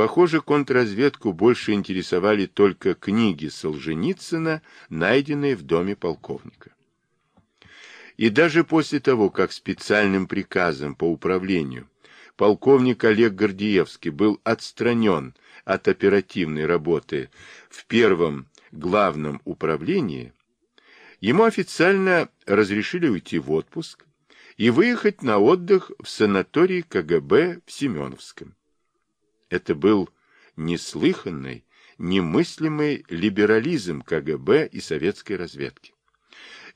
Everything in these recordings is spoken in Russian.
Похоже, контрразведку больше интересовали только книги Солженицына, найденные в доме полковника. И даже после того, как специальным приказом по управлению полковник Олег Гордеевский был отстранен от оперативной работы в первом главном управлении, ему официально разрешили уйти в отпуск и выехать на отдых в санаторий КГБ в Семеновском. Это был неслыханный, немыслимый либерализм КГБ и советской разведки.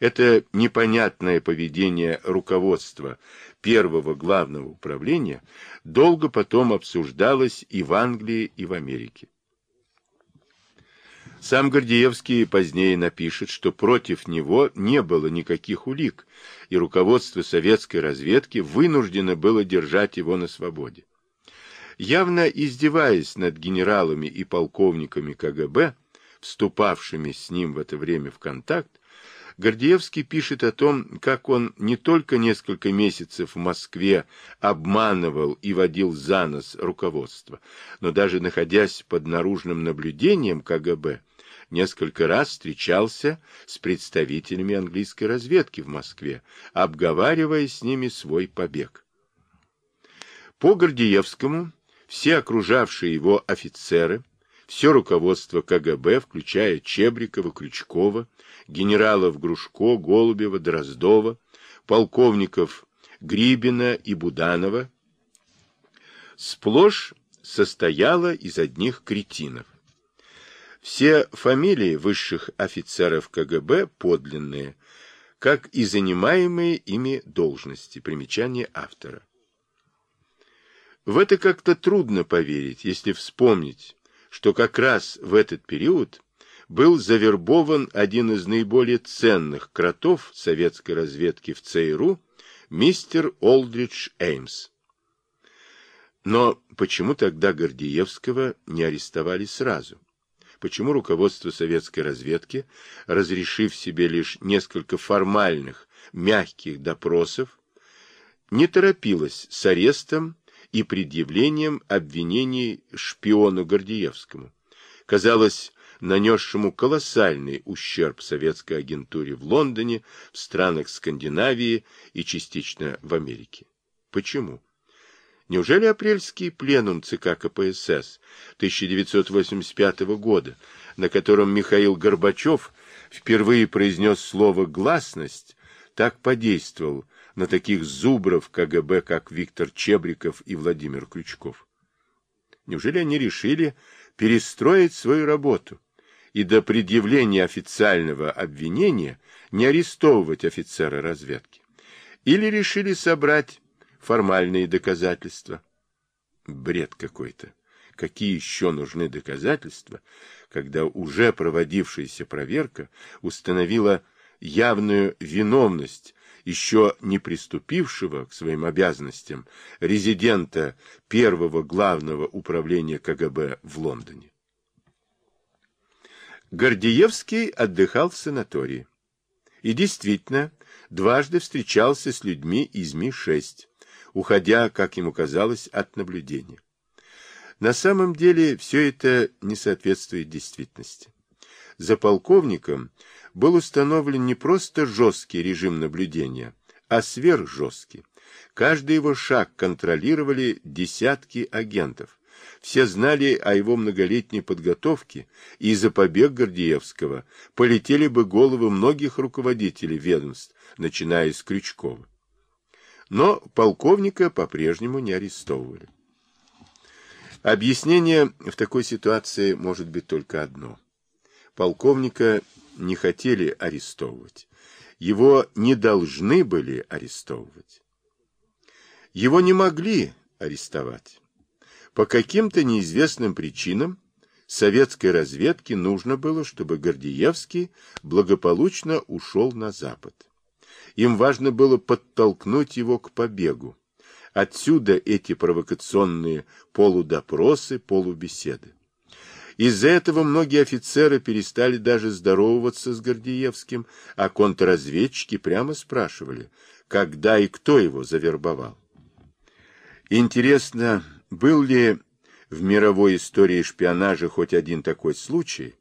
Это непонятное поведение руководства первого главного управления долго потом обсуждалось и в Англии, и в Америке. Сам Гордеевский позднее напишет, что против него не было никаких улик, и руководство советской разведки вынуждено было держать его на свободе. Явно издеваясь над генералами и полковниками КГБ, вступавшими с ним в это время в контакт, Гордеевский пишет о том, как он не только несколько месяцев в Москве обманывал и водил за нос руководство, но даже находясь под наружным наблюдением КГБ, несколько раз встречался с представителями английской разведки в Москве, обговаривая с ними свой побег. По Гордеевскому все окружавшие его офицеры, все руководство КГБ, включая Чебрикова, Крючкова, генералов Грушко, Голубева, Дроздова, полковников Грибина и Буданова, сплошь состояла из одних кретинов. Все фамилии высших офицеров КГБ подлинные, как и занимаемые ими должности. Примечание автора. В это как-то трудно поверить, если вспомнить, что как раз в этот период был завербован один из наиболее ценных кротов советской разведки в ЦРУ, мистер Олдридж Эймс. Но почему тогда Гордеевского не арестовали сразу? Почему руководство советской разведки, разрешив себе лишь несколько формальных, мягких допросов, не торопилось с арестом и предъявлением обвинений шпиону Гордеевскому? Казалось, нанесшему колоссальный ущерб советской агентуре в Лондоне, в странах Скандинавии и частично в Америке. Почему? Неужели апрельский пленум ЦК КПСС 1985 года, на котором Михаил Горбачев впервые произнес слово «гласность», так подействовал на таких зубров КГБ, как Виктор Чебриков и Владимир Крючков? Неужели они решили перестроить свою работу, и до предъявления официального обвинения не арестовывать офицера разведки. Или решили собрать формальные доказательства. Бред какой-то. Какие еще нужны доказательства, когда уже проводившаяся проверка установила явную виновность еще не приступившего к своим обязанностям резидента первого главного управления КГБ в Лондоне. Гордеевский отдыхал в санатории. И действительно, дважды встречался с людьми из Ми-6, уходя, как ему казалось, от наблюдения. На самом деле все это не соответствует действительности. За полковником был установлен не просто жесткий режим наблюдения, а сверхжесткий. Каждый его шаг контролировали десятки агентов, все знали о его многолетней подготовке, и за побег Гордеевского полетели бы головы многих руководителей ведомств, начиная с Крючкова. Но полковника по-прежнему не арестовывали. Объяснение в такой ситуации может быть только одно. Полковника не хотели арестовывать. Его не должны были арестовывать. Его не могли арестовать. По каким-то неизвестным причинам советской разведке нужно было, чтобы Гордеевский благополучно ушел на Запад. Им важно было подтолкнуть его к побегу. Отсюда эти провокационные полудопросы, полубеседы. Из-за этого многие офицеры перестали даже здороваться с Гордеевским, а контрразведчики прямо спрашивали, когда и кто его завербовал. Интересно, был ли в мировой истории шпионажа хоть один такой случай,